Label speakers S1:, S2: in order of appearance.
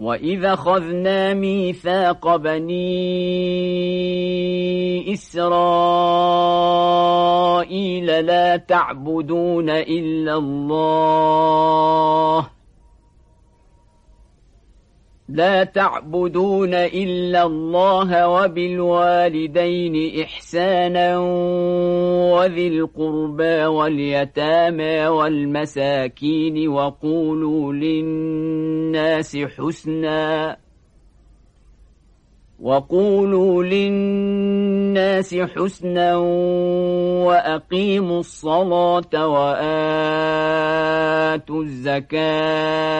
S1: وإذا خذنا ميثاق بني إسرائيل لا تعبدون إلا الله لا تعبدون إلا الله وبالوالدين إحسانا وذي القربى واليتامى والمساكين وقولوا للناس حسنا وقولوا للناس حسنا وأقيموا الصلاة وآتوا الزكاة